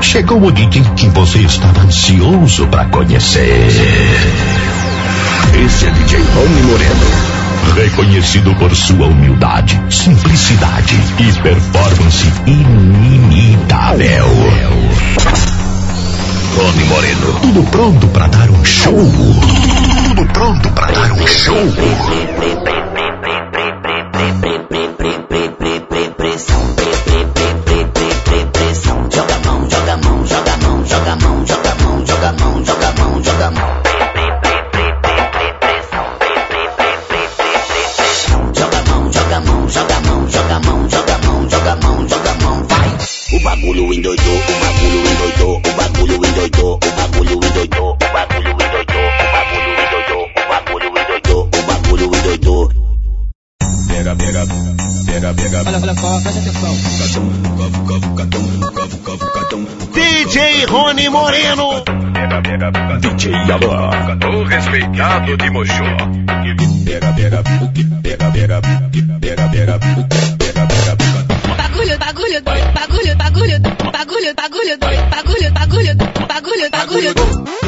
Chegou o DJ que você estava ansioso para conhecer. Esse é DJ Rony Moreno. Reconhecido por sua humildade, simplicidade e performance inimitável. Rony Moreno, tudo pronto para dar um show. Tudo pronto para dar um show. O respeitado de Mojó. Pega, pega, pega, pega, pega, pega, pega, pega, Bagulho, bagulho, bagulho, bagulho, bagulho, bagulho, bagulho, bagulho, bagulho, bagulho. Bagulho,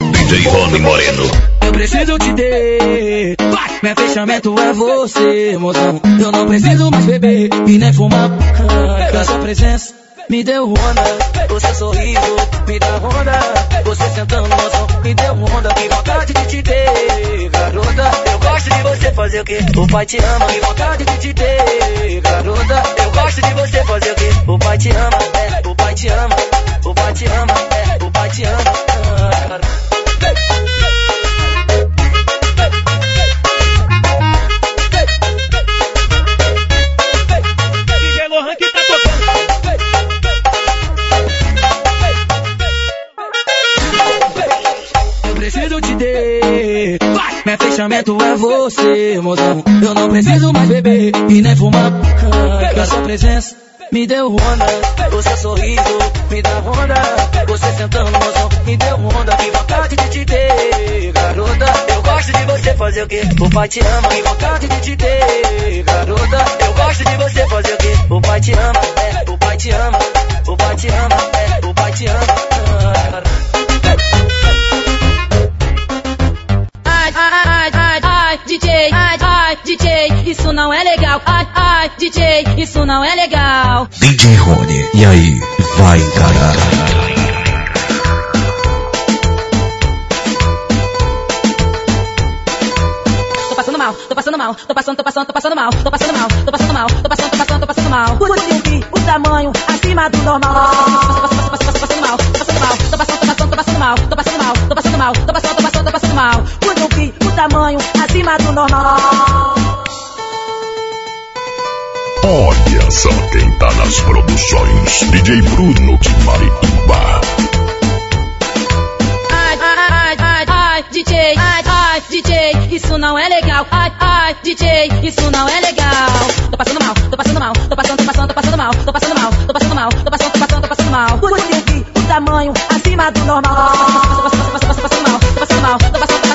DJ Moreno. Eu preciso te ter meu fechamento é você, mozão. Eu não preciso mais beber e nem fumar. Com a sua presença me deu onda. Você sorriso me dá onda. Você sentando som me deu onda. Que vontade de te ter, garota. Eu gosto de você fazer o quê? O pai te ama. Que vontade de te ter, garota. Eu gosto de você fazer o quê? O pai te ama, é. O pai te ama. O pai te ama, é. O pai te ama. Fechamento é você, mozão. Eu não preciso mais beber e nem fumar. Ah, a sua presença me deu onda. O seu sorriso me dá onda. Você sentando, mozão, me deu onda. Que vontade de te ter, garota. Eu gosto de você fazer o quê? O pai te ama. Que vontade de te ter, garota. Eu gosto de você fazer o quê? O pai te ama, é, o pai te ama. O pai te ama, é, o pai te ama. Ah, DJ, ai, ai, DJ, isso não é legal. Ai, ai, DJ, isso não é legal. DJ Rony, e aí? Vai encarar. Tô passando mal, tô passando mal, tô passando, tô passando, tô passando mal, tô passando mal, tô passando mal, tô passando, tô passando, tô passando mal. Por ouvir o tamanho acima do normal. Tô passando mal, tô passando mal, tô passando, tô passando, tô passando mal, tô passando mal, tô passando mal, tô passando, tô passando, tô passando mal. Por o tamanho acima do normal. Olha só quem tá nas produções. DJ Bruno de Marituba. Ai, ai, ai, ai, DJ, ai, ai, DJ, isso não é legal. Ai, ai, DJ, isso não é legal. Tô passando mal, tô passando mal, tô passando, tô passando, tô passando mal, tô passando mal, tô passando mal, tô passando, tô passando, tô passando mal. Por o tamanho acima do normal. Tô passando, mal, tô passando mal, tô passando mal.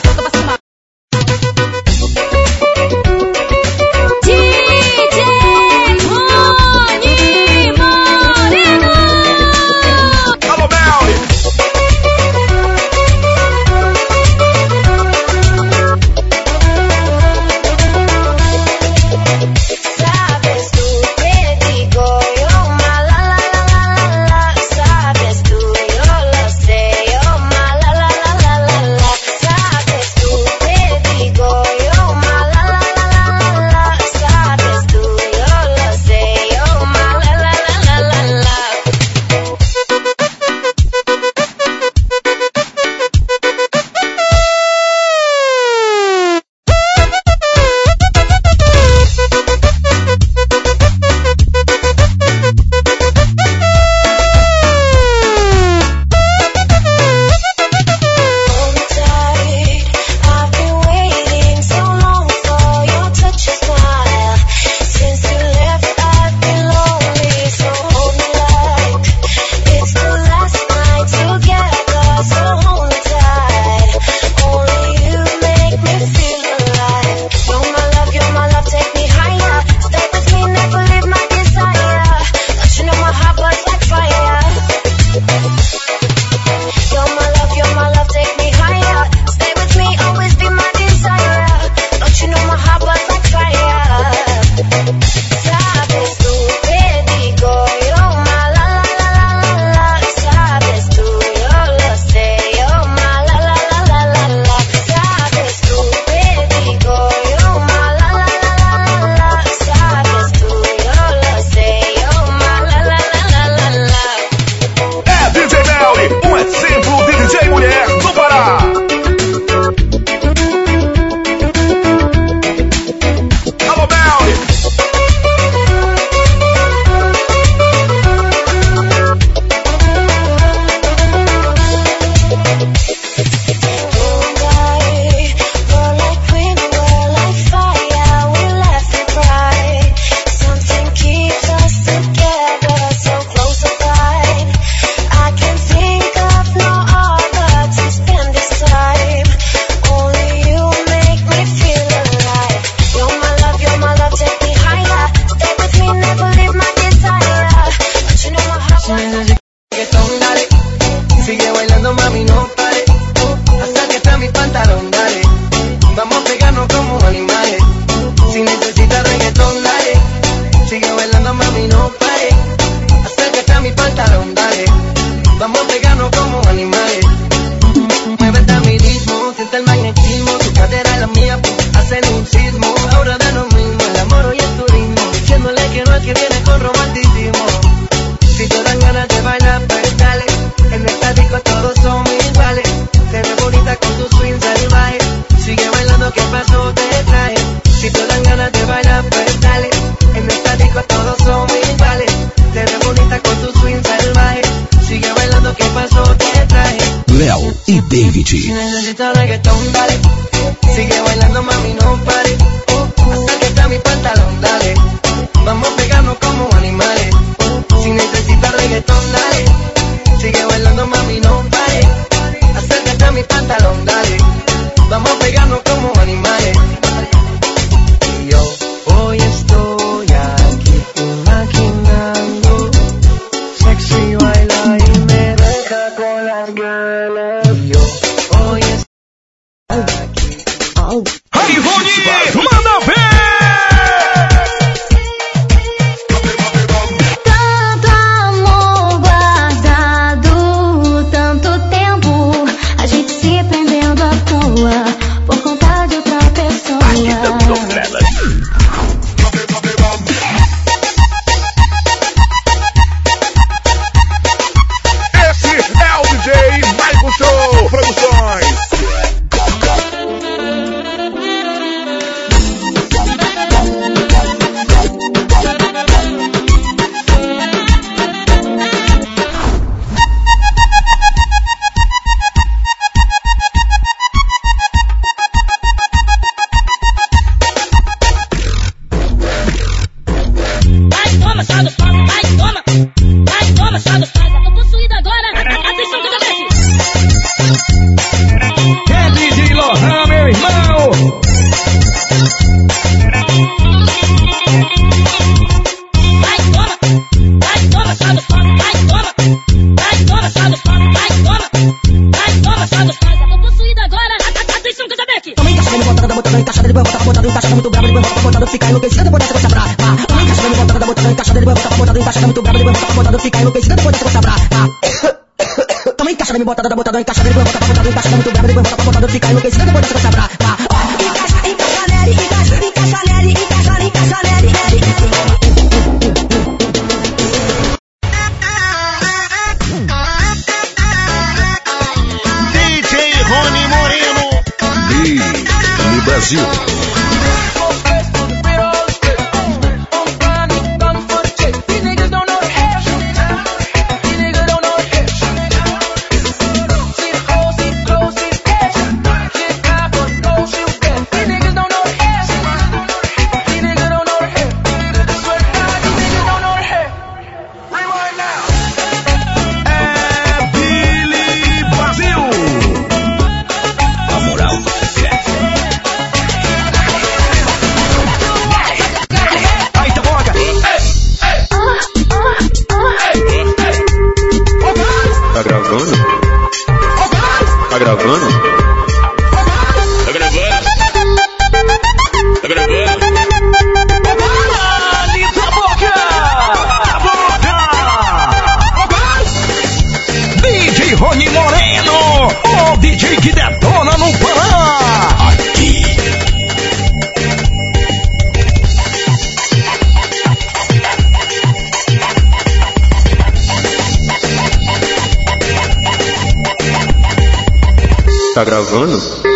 tá gravando?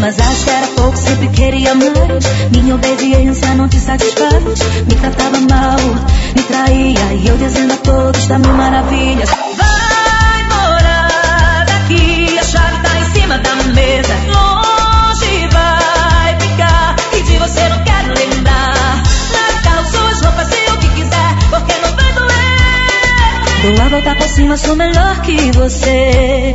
mas acho que era pouco, sempre queria mais. Minha obediência não te satisfaz, me tratava mal, me traía. E eu dizendo a todos tá da minha maravilha: Vai morar daqui, a chave tá em cima da mesa. Longe vai ficar, e de você não quero lembrar. Marcar suas roupas e o que quiser, porque não vai doer. Vou lá voltar por cima, sou melhor que você.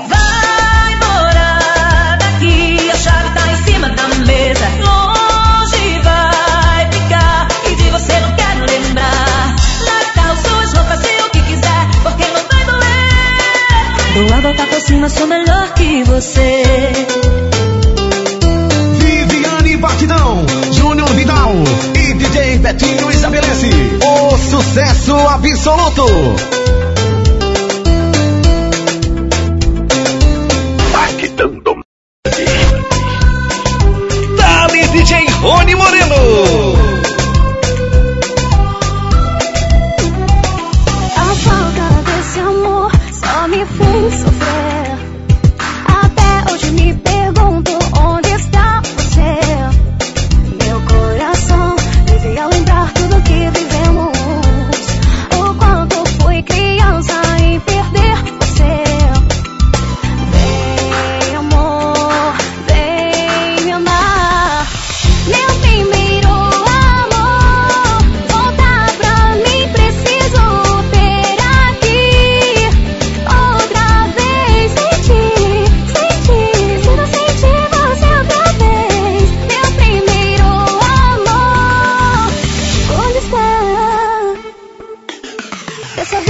Dou a volta por cima, sou melhor que você. Viviane Batidão, Júnior Vidal e DJ Betinho estabelece o sucesso absoluto.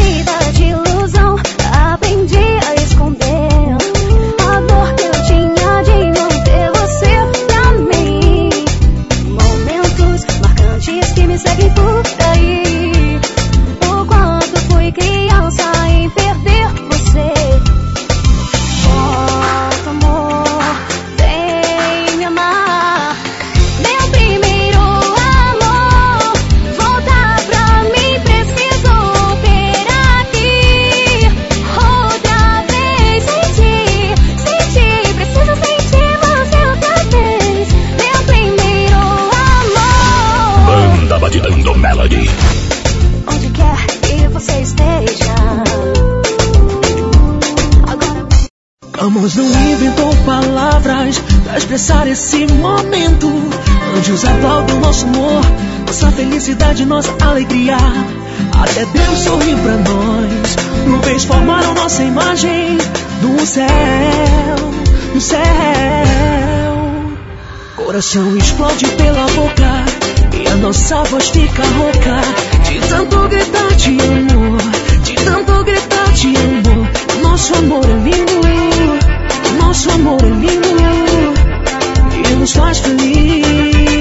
Essa nossa alegria. Até Deus sorriu pra nós. Nuvens formaram nossa imagem no céu, no céu. Coração explode pela boca e a nossa voz fica rouca de tanto gritar de amor, de tanto gritar de amor. Nosso amor é lindo, nosso amor é lindo e nos faz feliz.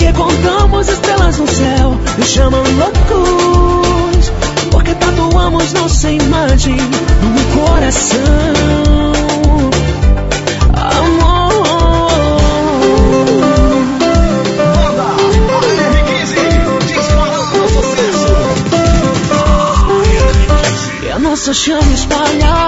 porque contamos estrelas no céu. Nos chamam loucos porque tatuamos nossa imagem no coração. Amor. E a nossa chama espalhar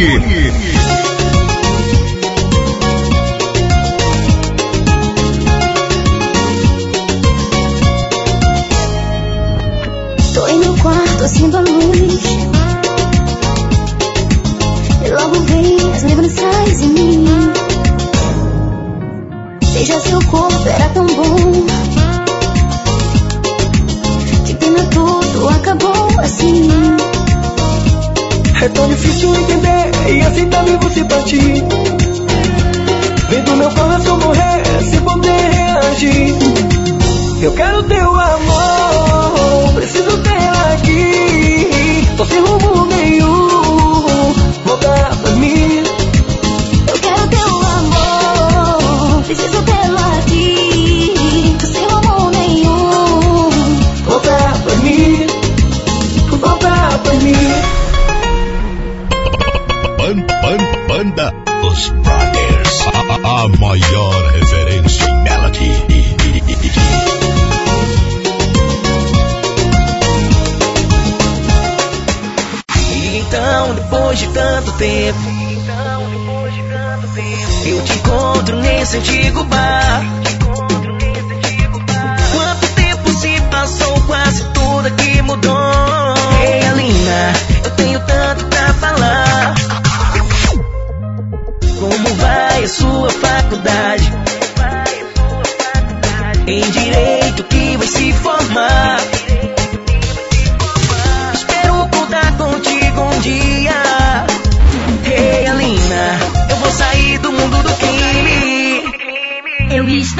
Rony. Luis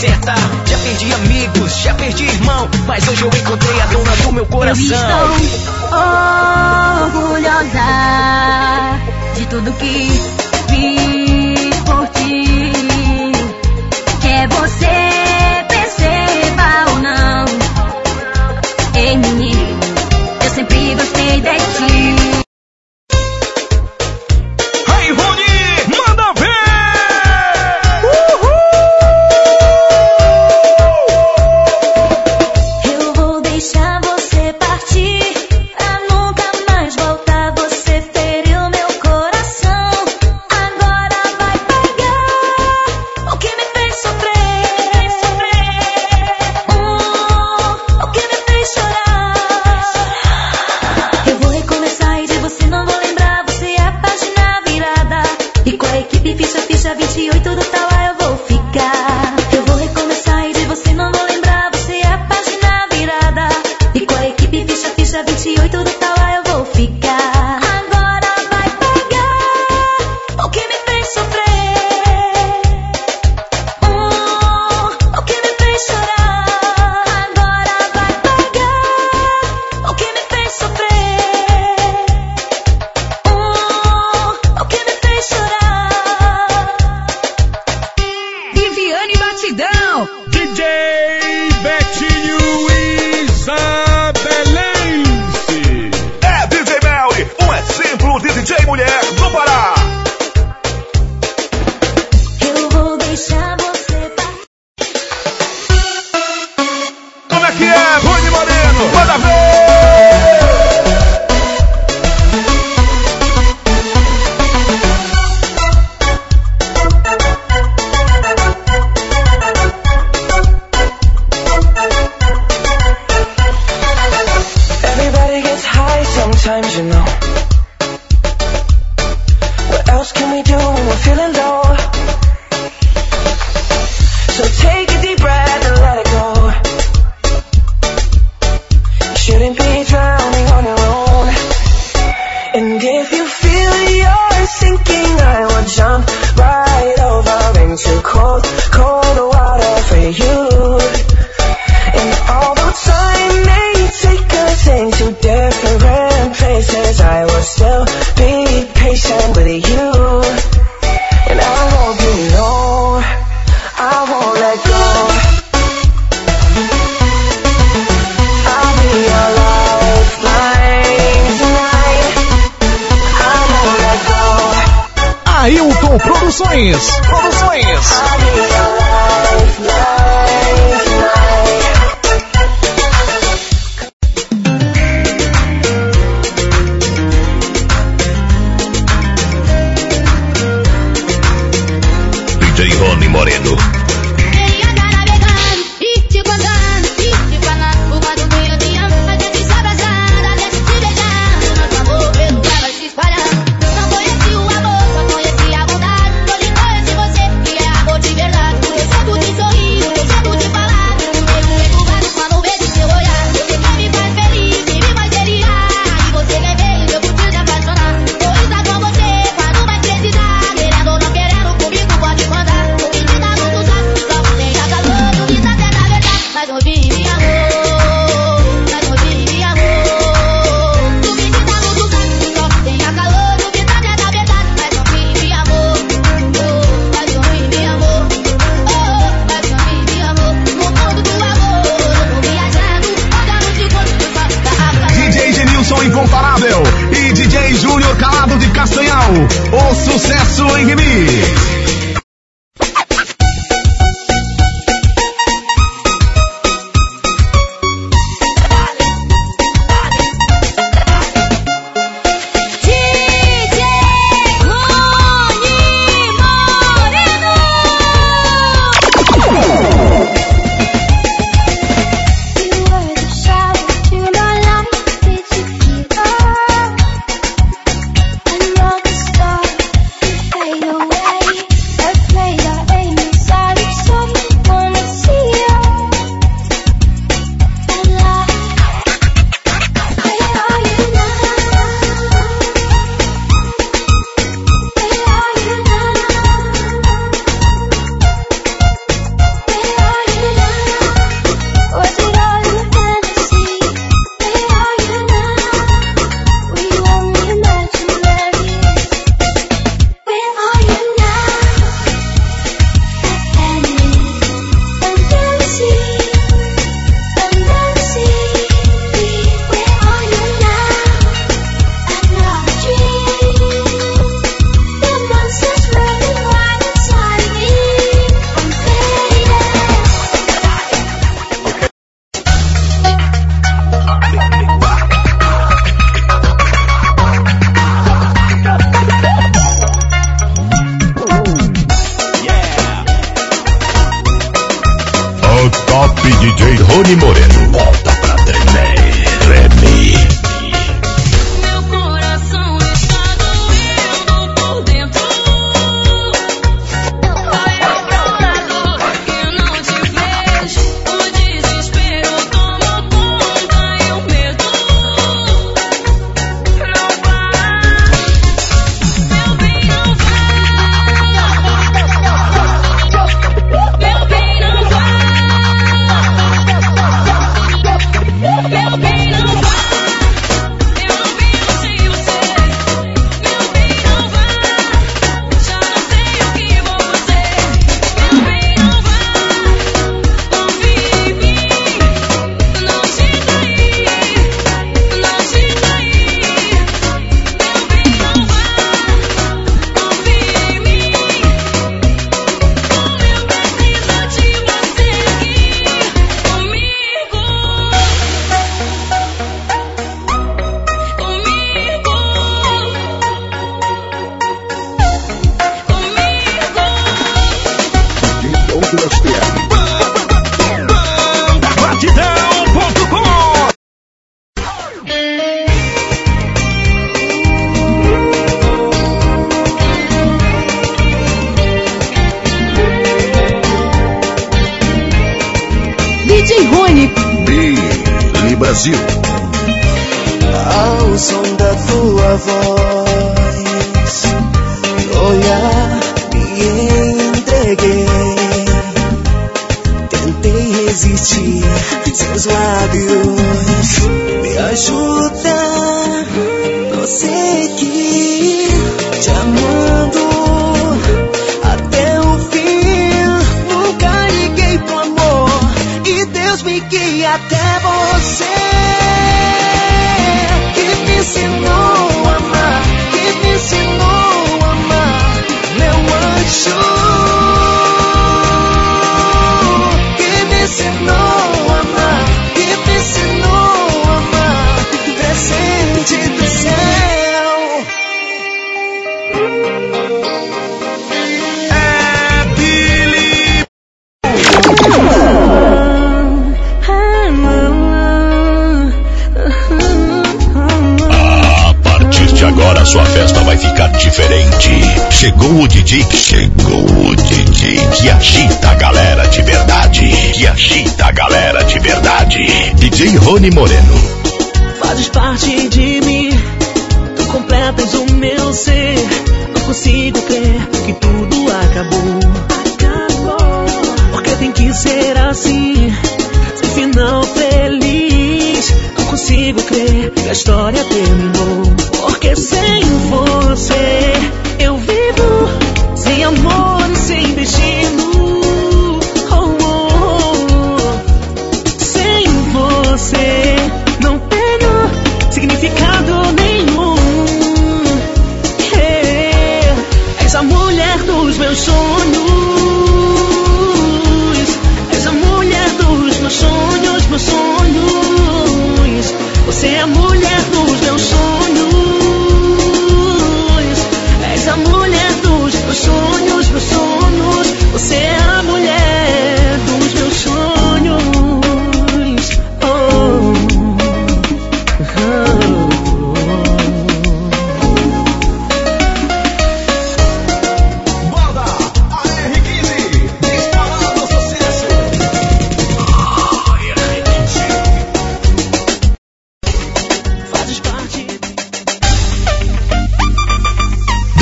Já perdi amigos, já perdi irmão, mas hoje eu encontrei a dona do meu coração. Eu estou orgulhosa de tudo que fiz. DJ chegou o DJ que agita a galera de verdade. Que agita a galera de verdade. DJ Rony Moreno. Fazes parte de mim, tu completas o meu ser. Não consigo crer que tudo acabou. Acabou. Porque tem que ser assim, sem final feliz. Não consigo crer que a história terminou. Porque sem você.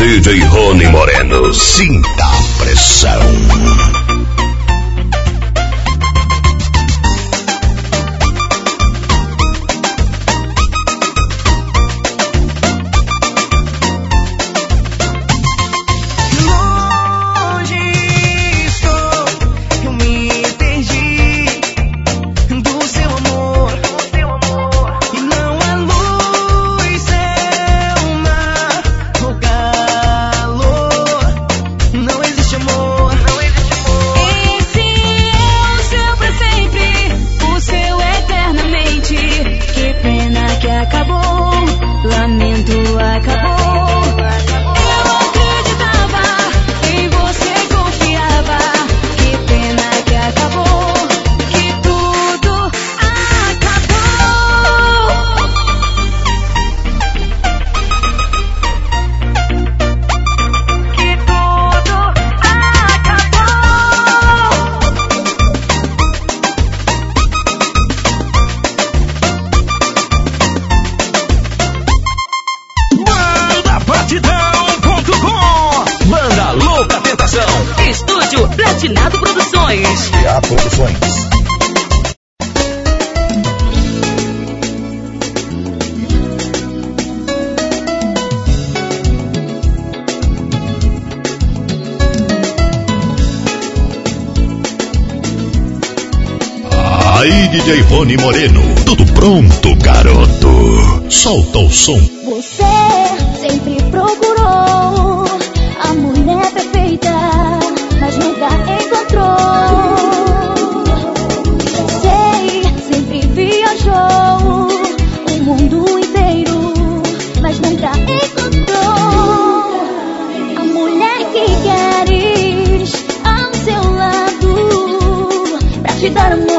DJ Rony Moreno. Sinta a pressão. Tony Moreno. Tudo pronto, garoto. Solta o som. Você sempre procurou a mulher é perfeita, mas nunca encontrou. Você sempre viajou o mundo inteiro, mas nunca encontrou a mulher que queres ao seu lado pra te dar amor.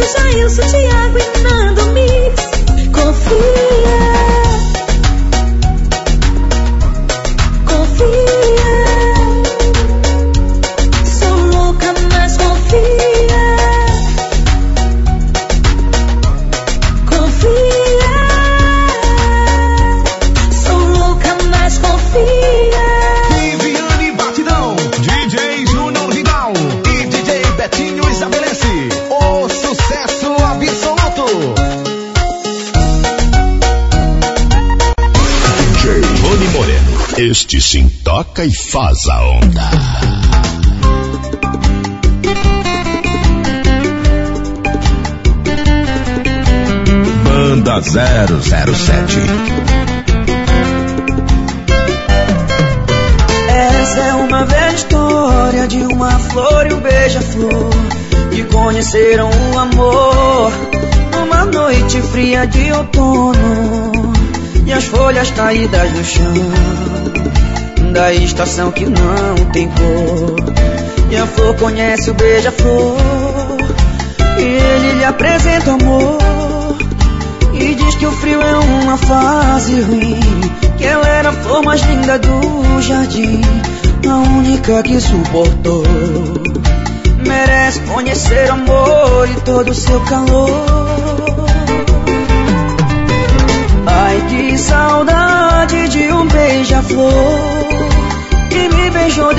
Jailson, Thiago e faz a onda. Banda 007 Essa é uma velha história de uma flor e um beija-flor que conheceram o amor numa noite fria de outono e as folhas caídas no chão da estação que não tem cor. E a flor conhece o beija-flor. E ele lhe apresenta o amor. E diz que o frio é uma fase ruim. Que ela era a flor mais linda do jardim. A única que suportou. Merece conhecer o amor e todo o seu calor. Ai, que saudade de um beija-flor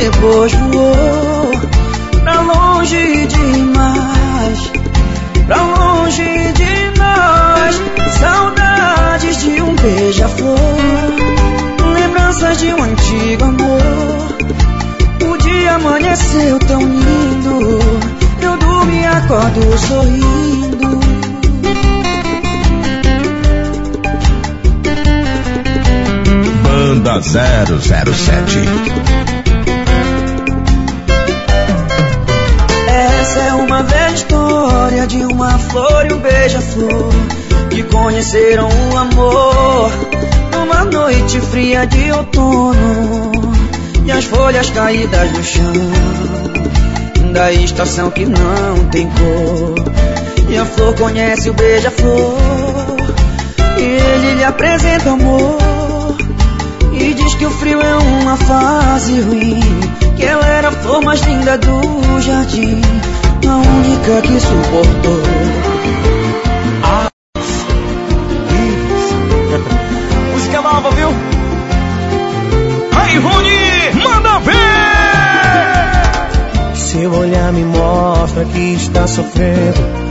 depois voou pra longe demais, pra longe de nós. Saudades de um beija-flor, lembranças de um antigo amor. O dia amanheceu tão lindo, eu durmo e acordo sorrindo. Banda 007. Essa é uma velha história de uma flor e um beija-flor que conheceram o amor numa noite fria de outono e as folhas caídas no chão da estação que não tem cor. E a flor conhece o beija-flor e ele lhe apresenta amor que o frio é uma fase ruim Que ela era a flor mais linda do jardim A única que suportou Música nova, viu? Aí, Rony, manda ver! Seu olhar me mostra que está sofrendo.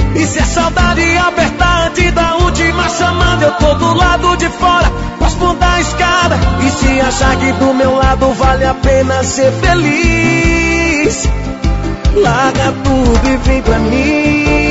E se a saudade apertar antes da última chamada, eu tô do lado de fora, posso da escada. E se achar que do meu lado vale a pena ser feliz, larga tudo e vem pra mim.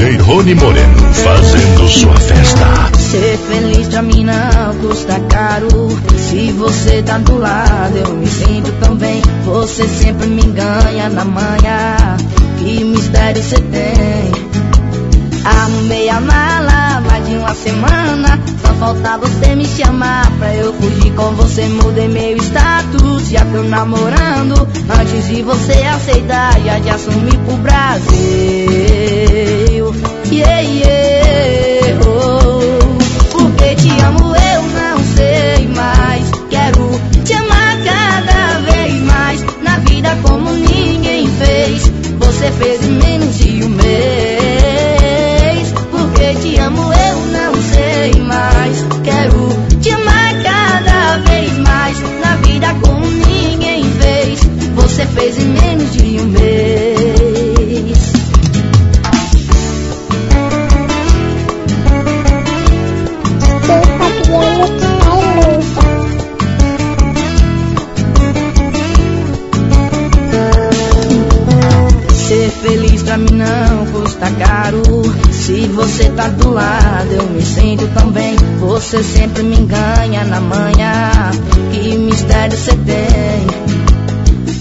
DJ Rony Moreno fazendo sua festa. Ser feliz pra mim não custa caro. Se você tá do lado, eu me sinto tão bem. Você sempre me ganha na manhã. Que mistério você tem? Arrumei a mala mais de uma semana. Só falta você me chamar pra eu fugir com você. Mudei meu status, já tô namorando. Antes de você aceitar, já te assumi pro Brasil. Yeah, yeah, oh. Porque te amo eu não sei mais. Quero te amar cada vez mais. Na vida como ninguém fez. Você fez menos de um mês. Sei mais. Quero te amar cada vez mais. Na vida como ninguém fez. Você fez em menos de um mês. Ser feliz pra mim não custa caro. Se você tá do lado, eu me sinto tão bem. Você sempre me ganha na manhã. Que mistério você tem?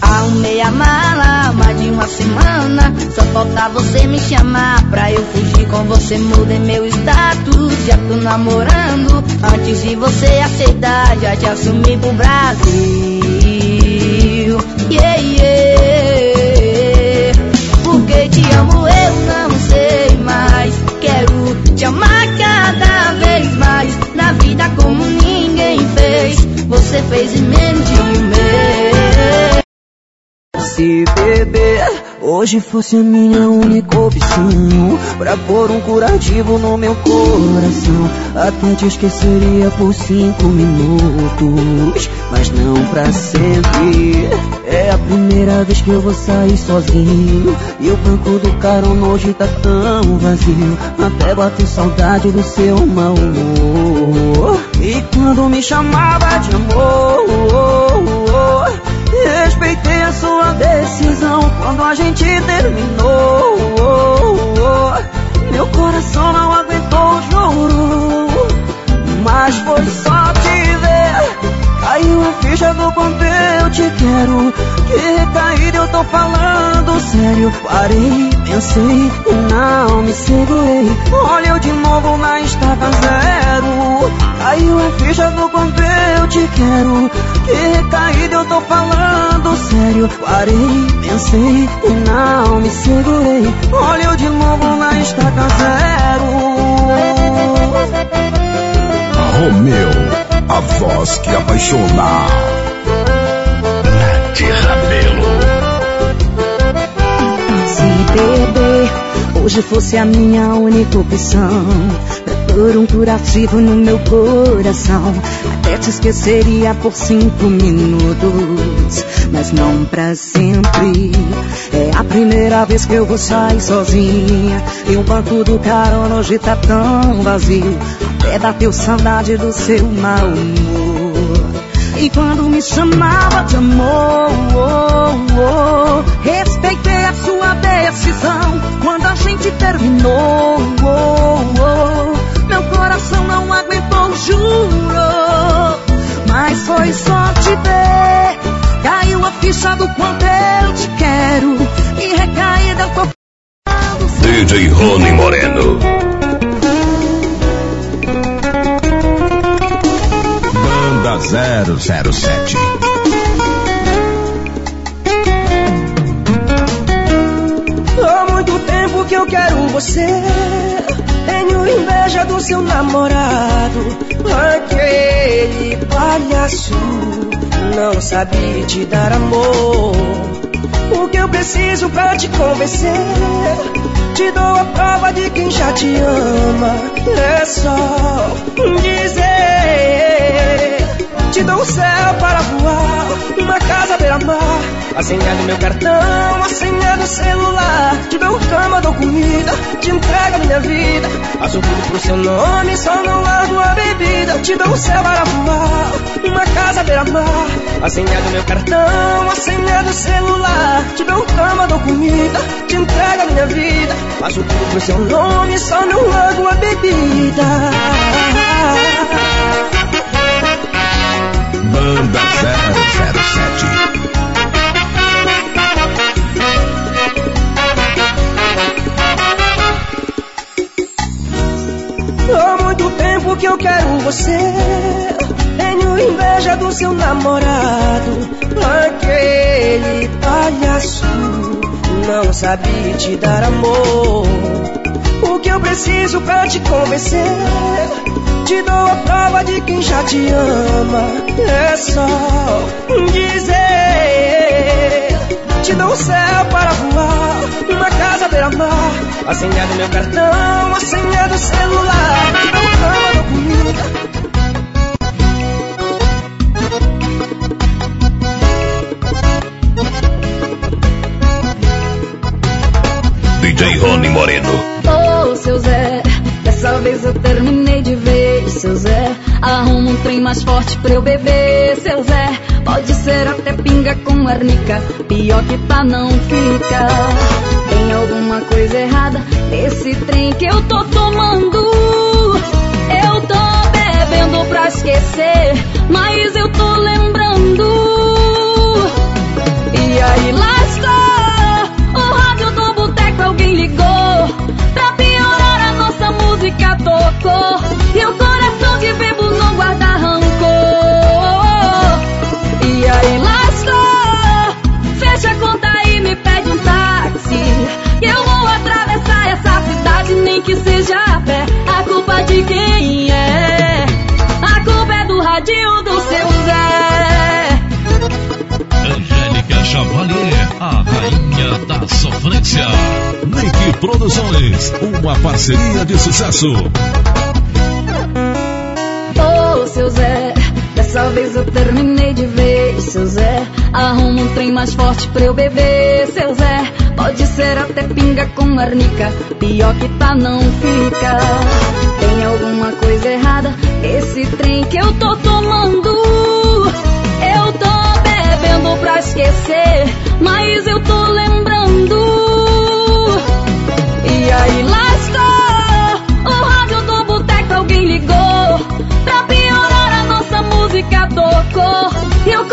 Arrumei a mala mais de uma semana. Só falta você me chamar pra eu fugir com você. Mudei meu status, já tô namorando. Antes de você aceitar, já te assumi pro Brasil. Yeah, yeah. Porque te amo, eu não fez, você fez e menos de um. Se beber. Hoje fosse a minha única opção Pra pôr um curativo no meu coração. Até te esqueceria por cinco minutos Mas não pra sempre. É a primeira vez que eu vou sair sozinho. E o banco do carona hoje tá tão vazio. Até bateu saudade do seu mau humor. E quando me chamava de amor Respeitei sua decisão quando a gente terminou. Meu coração não aguentou, juro. Mas foi só. Caiu a ficha do quanto eu te quero. Que recaída eu tô falando sério. Parei, pensei, não me segurei. Olha eu de novo na estaca zero. Caiu a ficha do quanto eu te quero. Que recaída eu tô falando sério. Parei, pensei, não me segurei. Olha eu de novo na estaca zero. Romeu, a voz que apaixona. Nath Rabelo. Se beber hoje fosse a minha única opção Pôr um curativo no meu coração. Até te esqueceria por cinco minutos. Mas não pra sempre. É a primeira vez que eu vou sair sozinha. E o banco do carona hoje tá tão vazio. Até bateu saudade do seu mau humor. E quando me chamava de amor, oh, oh, respeitei a sua decisão. Quando a gente terminou, Ficha do quanto eu te quero. E recaída eu tô DJ Rony Moreno. Banda 007. Há muito tempo que eu quero você. Tenho inveja do seu namorado. Aquele palhaço não sabe te dar amor. O que eu preciso pra te convencer? Te dou a prova de quem já te ama. É só dizer. Te dou um céu para voar, uma casa beira-mar. A senha do meu cartão, a senha do celular. Te dou cama, dou comida, te entrego a minha vida. Faço tudo pro seu nome, só não largo a bebida. Te dou um céu para voar, uma casa beira-mar. A senha do meu cartão, a senha do celular. Te dou cama, dou comida, te entrego a minha vida. Faço tudo pro seu nome, só não largo a bebida. Banda 007. Há muito tempo que eu quero você. Tenho inveja do seu namorado. Aquele palhaço não sabe te dar amor. O que eu preciso pra te convencer? Te dou a prova de quem já te ama. É só dizer. Te dou um céu para voar, uma casa beira-mar. A senha do meu cartão, a senha do celular. Te dou cama, comida. DJ Rony Moreno. Ô, seu Zé, dessa vez eu terminei mais forte pra eu beber. Seu Zé, pode ser até pinga com arnica. Pior que tá, não fica. Tem alguma coisa errada nesse trem que eu tô tomando. Eu tô bebendo pra esquecer, mas eu tô lembrando. E aí lascou, o rádio do boteco alguém ligou. Pra piorar a nossa música tocou. E o coração de que seja a fé, a culpa de quem é. A culpa é do radinho do seu Zé. Angélica Chavalier, a rainha da sofrência. Nick Produções, uma parceria de sucesso. Ô, oh, seu Zé. Dessa vez eu terminei de ver, seu Zé. Arruma um trem mais forte pra eu beber, seu Zé pode ser até pinga com arnica. Pior que tá, não fica. Tem alguma coisa errada? Esse trem que eu tô tomando. Eu tô bebendo pra esquecer, mas eu tô lembrando. E aí lascou O rádio do boteco alguém ligou Pra piorar a nossa música tocou E o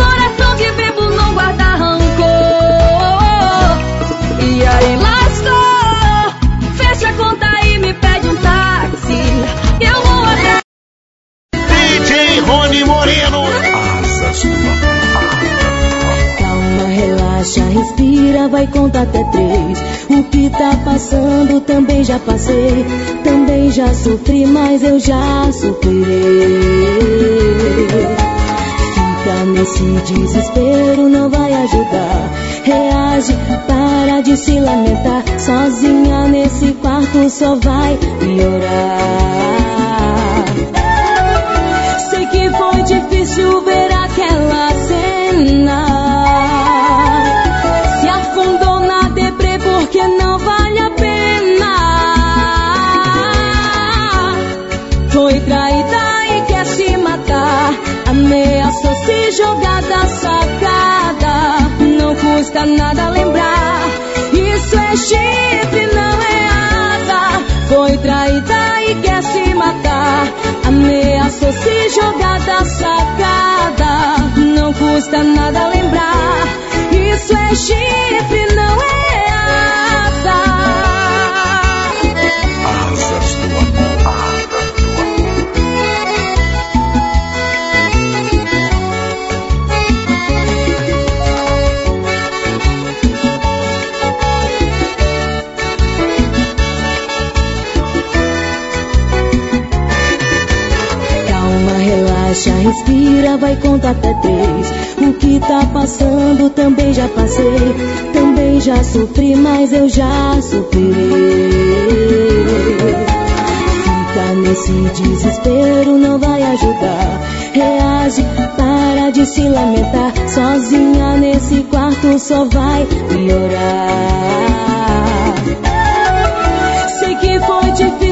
Moreno. Calma, relaxa, respira, vai contar até três. O que tá passando também já passei. Também já sofri, mas eu já superei. Fica nesse desespero, não vai ajudar. Reage, para de se lamentar. Sozinha nesse quarto só vai piorar. Foi difícil ver aquela cena. Se afundou na deprê porque não vale a pena. Foi traída e quer se matar. Ameaçou se jogar da sacada. Não custa nada lembrar. Isso é chifre, não é asa. Foi traída e quer se matar. Ameaçou se jogar da sacada. Não custa nada lembrar. Isso é chifre, não é asa. Relaxa, respira, vai contar até três. O que tá passando também já passei. Também já sofri, mas eu já superei. Fica nesse desespero, não vai ajudar. Reage, para de se lamentar. Sozinha nesse quarto só vai piorar. Sei que foi difícil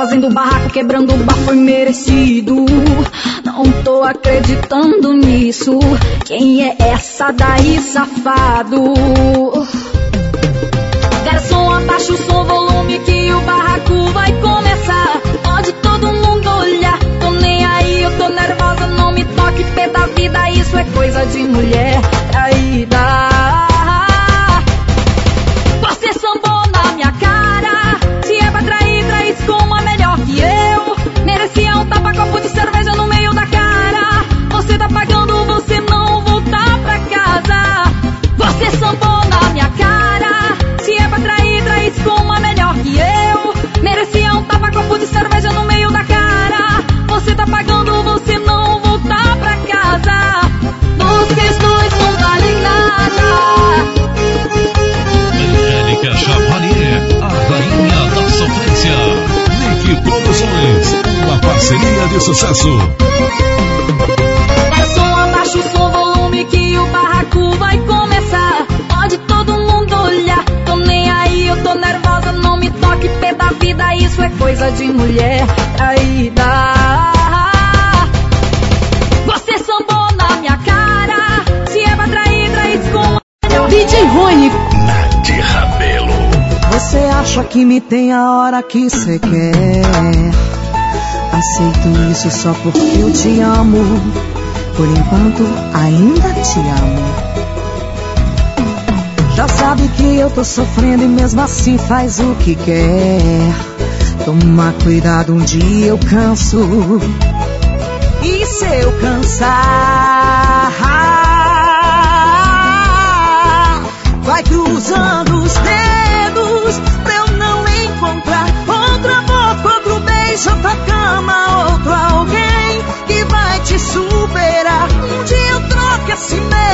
fazendo barraco, quebrando o bar foi merecido. Não tô acreditando nisso. Quem é essa daí, safado? Garçom, abaixa o som, volume que o barraco vai começar. Pode todo mundo olhar, tô nem aí, eu tô nervosa, não me toque, pé da vida, isso é coisa de mulher traída. Sambou na minha cara. Se é pra trair, traz com uma melhor que eu. Merecia um tapa-copo de cerveja no meio da cara. Você tá pagando, você não voltar pra casa. Vocês dois não valem nada. Angélica Chavalier, a rainha da sofrência. Nick Produções, uma parceria de sucesso. Garçom, abaixa o som, volume que o barraco vai vida, isso é coisa de mulher traída. Você sambou na minha cara, se é pra trair, traz com a melhor. DJ Rony. Nath Rabelo. Você acha que me tem a hora que você quer? Aceito isso só porque eu te amo. Por enquanto, ainda te amo. Já sabe que eu tô sofrendo e mesmo assim faz o que quer. Toma cuidado, um dia eu canso. E se eu cansar? Vai cruzando os dedos pra eu não encontrar outra boca, outro beijo, outra cama, outro alguém que vai te superar. Um dia eu troco esse medo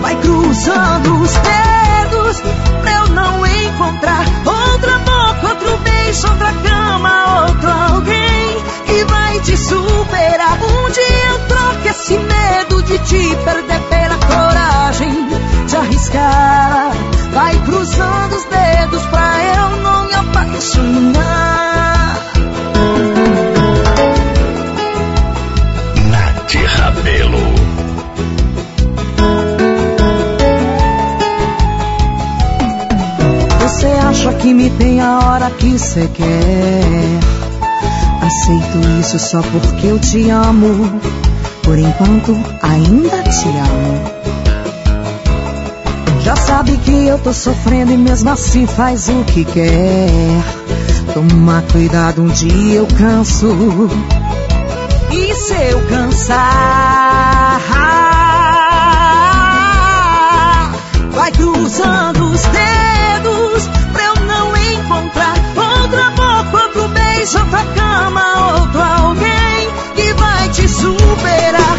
Vai cruzando os dedos pra eu não encontrar outra boca, outro beijo, outra cama, outro alguém que vai te superar. Um dia eu troco esse medo de te perder pela coragem de arriscar. Vai cruzando os dedos pra eu não me apaixonar. Que me tem a hora que você quer? Aceito isso só porque eu te amo. Por enquanto, ainda te amo. Já sabe que eu tô sofrendo e mesmo assim faz o que quer. Toma cuidado, um dia eu canso. E se eu cansar? Vai cruzando os dedos beijo, outra cama, outro alguém que vai te superar.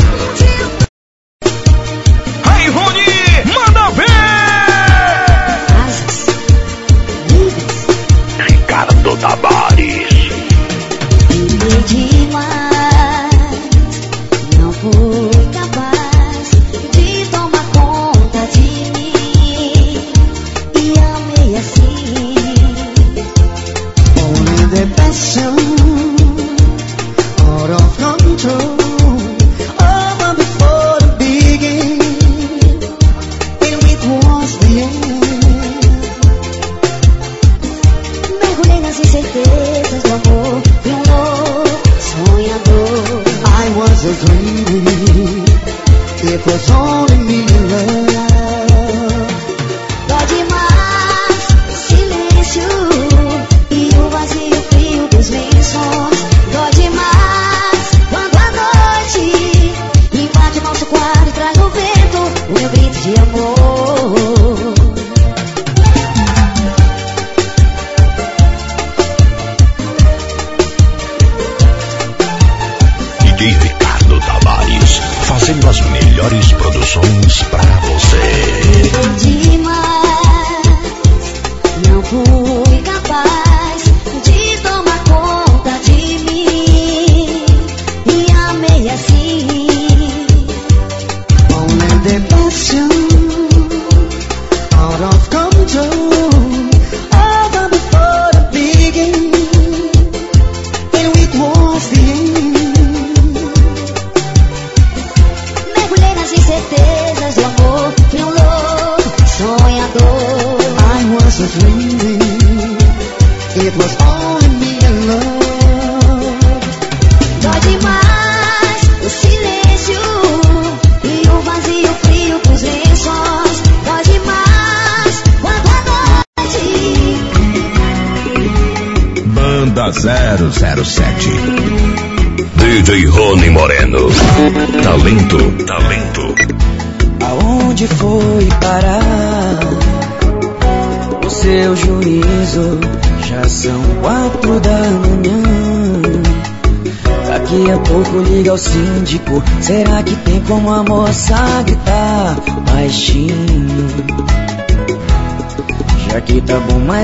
Sonhador. I was a dream. It was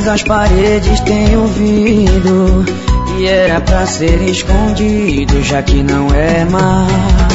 mas as paredes têm ouvido. E era pra ser escondido, já que não é mais.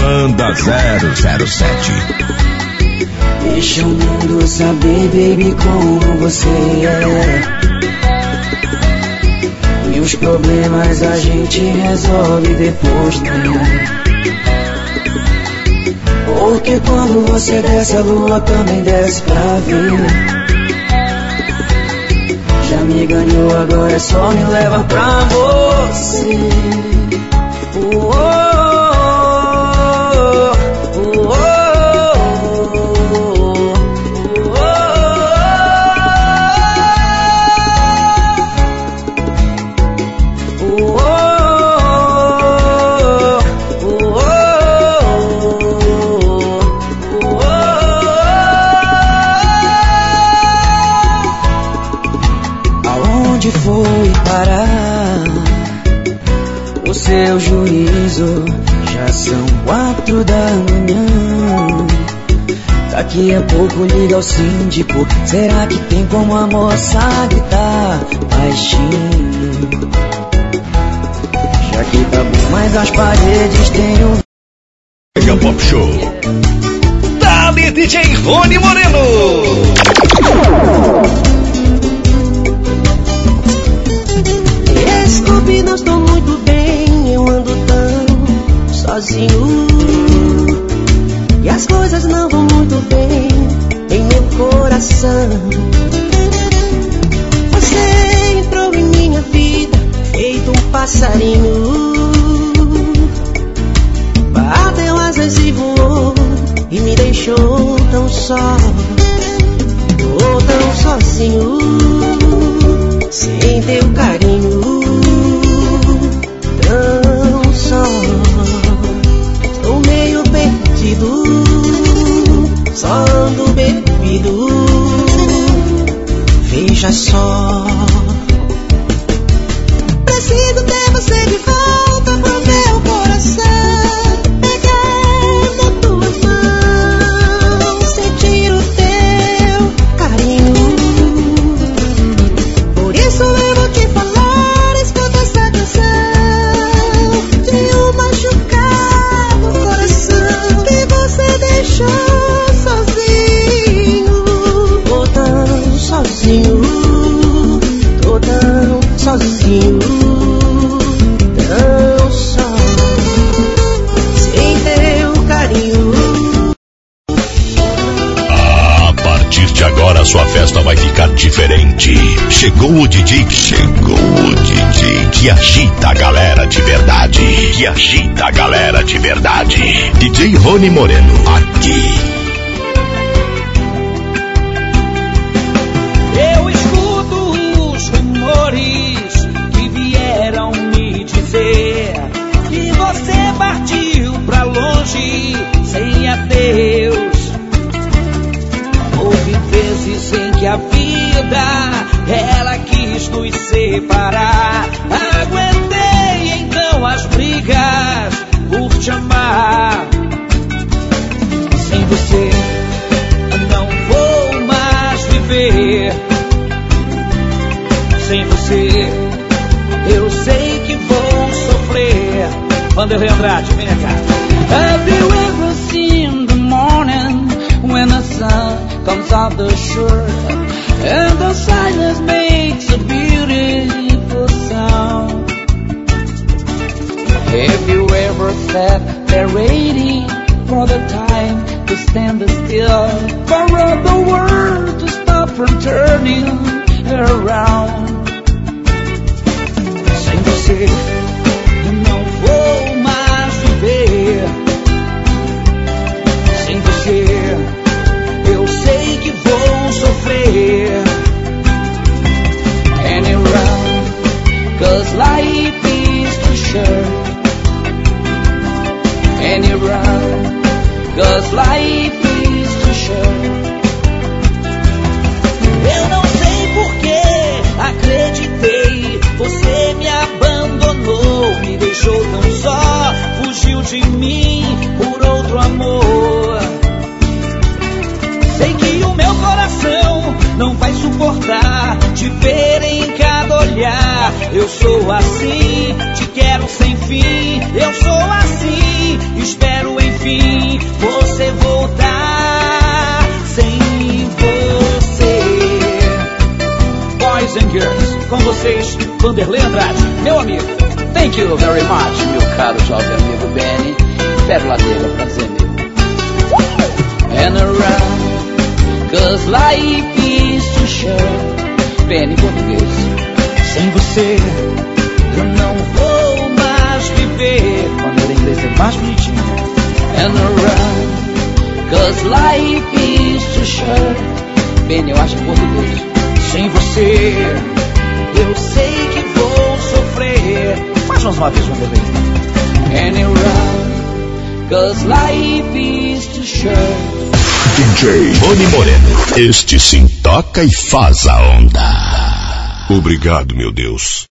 Banda 007. Deixa o mundo saber, baby, como você é. E os problemas a gente resolve depois, né? Porque quando você desce, a lua também desce pra ver. Já me ganhou, agora é só me leva pra você. Daqui a pouco liga o síndico. Será que tem como a moça gritar baixinho? Já que tá bom, mas as paredes têm um. Mega Pop Show. Dali DJ Rony Moreno. Desculpe, não estou muito bem. Eu ando tão sozinho. E as coisas não vão muito bem em meu coração. Você entrou em minha vida, feito um passarinho. Bateu asas e voou e me deixou tão só. Tô tão sozinho, sem Que agita a galera de verdade. DJ Rony Moreno, aqui. Ever sat there waiting for the time to stand still, for the world to stop from turning around? Sem você, Cause life is chão. Eu não sei por que acreditei. Você me abandonou, me deixou tão só. Fugiu de mim por outro amor. Sei que o meu coração não vai suportar te ver em cada olhar. Eu sou assim, te quero sem fim. Eu sou assim, espero enfim você voltar sem você. Boys and girls, com vocês, Vanderlei Andrade, meu amigo. Thank you very much, meu caro jovem amigo Benny. Pérola dele, é prazer meu. And around, cause life is to show. Benny português. Sem você, eu não vou mais viver. Quando era inglês é mais bonitinho. And around, cause life is too short. Benny, eu acho em português. Sem você, eu sei que vou sofrer. Faz mais uma vez, Vanderlei. And around, cause life is too short. DJ Rony Moreno. Este sim toca e faz a onda. Obrigado, meu Deus.